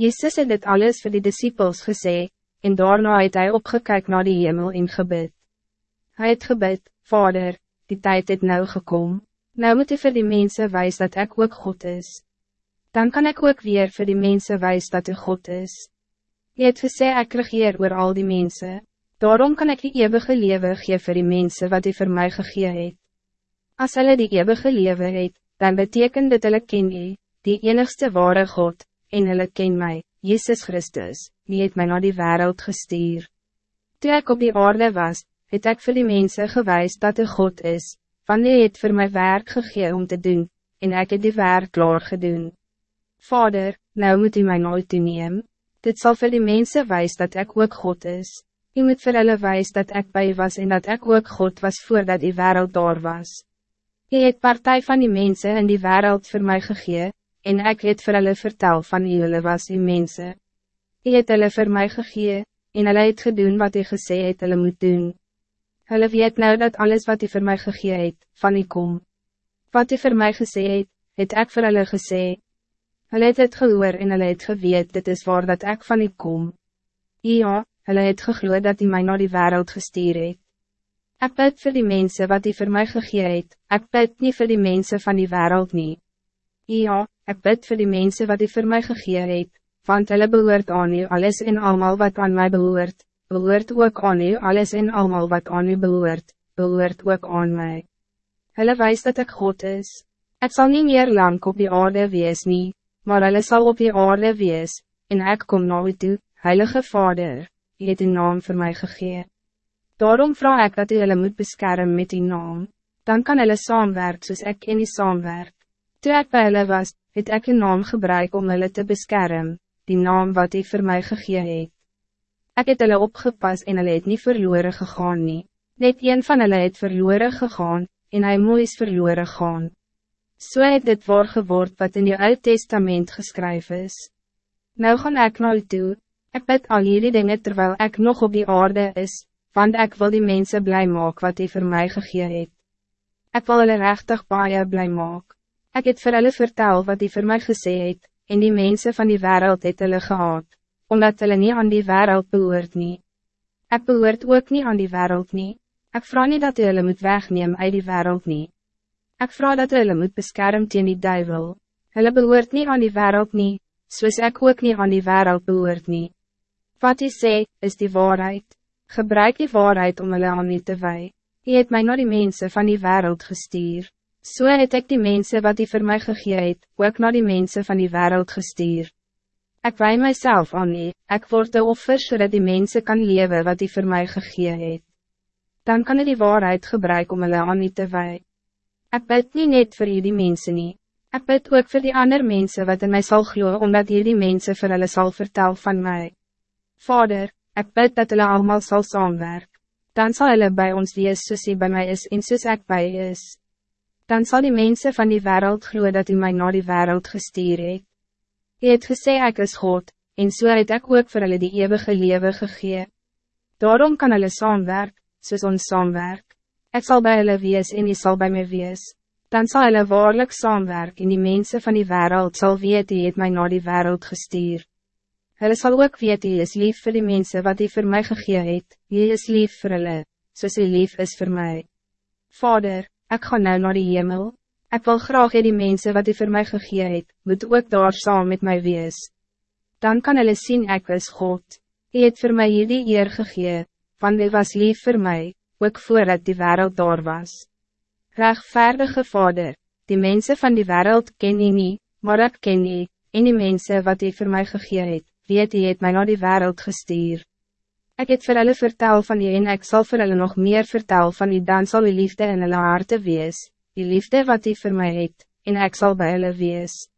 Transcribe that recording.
Jezus het dit alles voor die disciples gesê, en daarna het hy opgekyk naar die hemel en gebid. Hij het gebid, Vader, die tijd het nou gekomen. Nou moet u voor die mensen wijs dat ik ook God is. Dan kan ik ook weer voor die mensen wijs dat u God is. Je het gesê ek regeer oor al die mensen. Daarom kan ik die eeuwige leven gee vir die mensen wat u voor mij gegee het. As hulle die eeuwige leven het, dan betekent dit hulle ken u, die enigste ware God, en hulle ken mij, Jezus Christus, die het mij naar die wereld gestuur. Toen ik op die aarde was, het ik voor die mensen gewijs dat er God is, van die het voor mijn werk gegee om te doen, en ik het die werk klaar gedoen. Vader, nou moet u mij nooit toeneem, dit zal voor die mensen wijs dat ik ook God is. U moet voor hulle wijs dat ik bij was en dat ik ook God was voordat die wereld daar was. U het partij van die mensen in die wereld voor mij gegee, en ik het vir hulle vertel van u hulle was die mense. U het hulle vir my gegee, en hulle het gedoen wat u gesê het hulle moet doen. Hulle weet nou dat alles wat u vir my gegee het, van u kom. Wat u vir my gesê het, het ek vir hulle gesê. Hulle het het gehoor en hulle het geweet dit is waar dat ek van u kom. Ja, hulle het gegloed dat u mij naar die wereld gestuur het. Ek bid vir die mensen wat u vir my gegee het, ek bid nie vir die mensen van die wereld nie. Ja, ik bid voor die mensen wat u voor mij gegee het, want hulle behoort aan u alles en allemaal wat aan mij behoort, behoort ook aan u alles en allemaal wat aan u behoort, behoort ook aan mij. Hulle wijst dat ik God is. Ik zal niet meer lang op die aarde wees nie, maar hulle zal op die aarde wees, en ik kom naar u toe, Heilige Vader, u het uw naam voor mij gegee. Daarom vraag ik dat u hulle moet beschermen met uw naam, dan kan hulle saamwerk soos ek en u saamwerk. Toe ek by hulle was, het ek een naam gebruik om hulle te beschermen, die naam wat hij voor mij gegee het. Ek het hulle opgepas en hulle het nie verloren gegaan nie, net een van hulle het verloren gegaan, en hy moes verloren gaan. So het dit waar geword wat in die Oud Testament geskryf is. Nou gaan ek na u toe, ek bid al hierdie dinge terwijl ik nog op die aarde is, want ik wil die mensen blij maak wat hij voor mij gegee het. Ek wil hulle rechtig baie blij maak. Ik het vir hulle vertel wat hij voor mij gesê het, en die mensen van die wereld het hulle gehad, omdat hulle niet aan die wereld behoort nie. Ek behoort ook niet aan die wereld nie, ek vraag niet dat hulle moet wegneem uit die wereld nie. Ek vraag dat hulle moet beskerm teen die duivel, hulle behoort niet aan die wereld nie, soos ek ook niet aan die wereld behoort nie. Wat hij sê, is die waarheid, gebruik die waarheid om hulle aan nie te wei, hy het my na die mensen van die wereld gestuur. So het ek die mensen wat die voor mij gegee het, ook naar die mensen van die wereld gestuur. Ik wij mijzelf aan nie, ek word de offer zodat die mensen kan leven wat die voor mij gegee het. Dan kan ik die waarheid gebruiken om hulle aan nie te wij. Ik bid niet net voor jullie mensen nie, ik bid ook voor die andere mensen wat in mij zal glo omdat jullie mensen voor hulle zal vertel van mij. Vader, ik bid dat hulle allemaal zal samenwerken. Dan zal hulle bij ons wees soos hy bij mij is en soos ek bij is dan zal die mensen van die wereld gloeien dat u mij naar die wereld gestuur het. U het gesê ek is God, en so het ek ook vir hulle die eeuwige leven gegee. Daarom kan hulle saamwerk, soos ons saamwerk. Ek sal by hulle wees en u sal by my wees. Dan zal hulle waarlik saamwerk en die mensen van die wereld zal weet u het mij naar die wereld gestuur. Hulle sal ook weet u is lief voor die mensen wat u voor mij gegee het, u is lief voor hulle, soos u lief is voor mij. Vader, Ik ga nou naar de hemel. Ik wil graag die mensen wat u voor mij gegee het, moet ook daar saam met mij wees. Dan kan hulle zien ik is God. Hij het voor mij hierdie eer gegee, want hij was lief voor mij, ook voordat die wereld daar was. Rechtvaardige Vader, die mensen van die wereld ken je niet, maar ik ken je, en die mensen wat hij voor mij gegee het, weet hij het mij naar die wereld gestuur. Ik het vir hulle vertel van je en ik zal vir hulle nog meer vertel van je dan zal je liefde in hulle harte wees, die liefde wat hij voor mij het, en ik zal bij hulle wees.